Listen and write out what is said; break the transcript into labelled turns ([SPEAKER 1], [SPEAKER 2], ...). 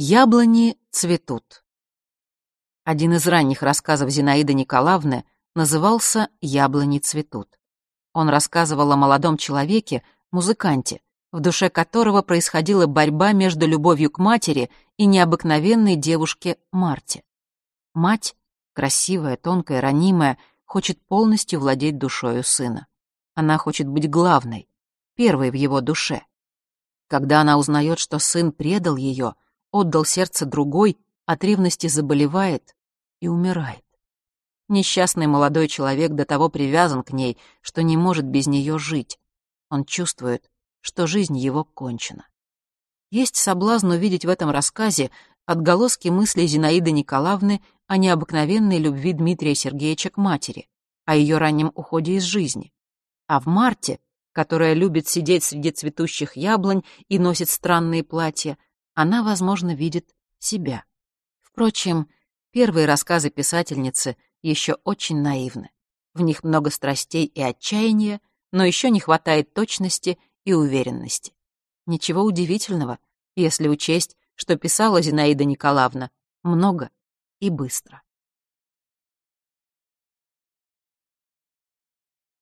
[SPEAKER 1] Яблони цветут. Один из ранних рассказов Зинаиды Николаевны назывался «Яблони цветут». Он рассказывал о молодом человеке, музыканте, в душе которого происходила борьба между любовью к матери и необыкновенной девушке Марте. Мать, красивая, тонкая, ранимая, хочет полностью владеть душою сына. Она хочет быть главной, первой в его душе. Когда она узнает, что сын предал ее — отдал сердце другой, от ревности заболевает и умирает. Несчастный молодой человек до того привязан к ней, что не может без нее жить. Он чувствует, что жизнь его кончена. Есть соблазн увидеть в этом рассказе отголоски мыслей Зинаиды Николаевны о необыкновенной любви Дмитрия Сергеевича к матери, о ее раннем уходе из жизни. А в Марте, которая любит сидеть среди цветущих яблонь и носит странные платья, она, возможно, видит себя. Впрочем, первые рассказы писательницы еще очень наивны. В них много страстей и отчаяния, но еще не хватает точности и уверенности. Ничего удивительного, если учесть, что писала Зинаида Николаевна много и быстро.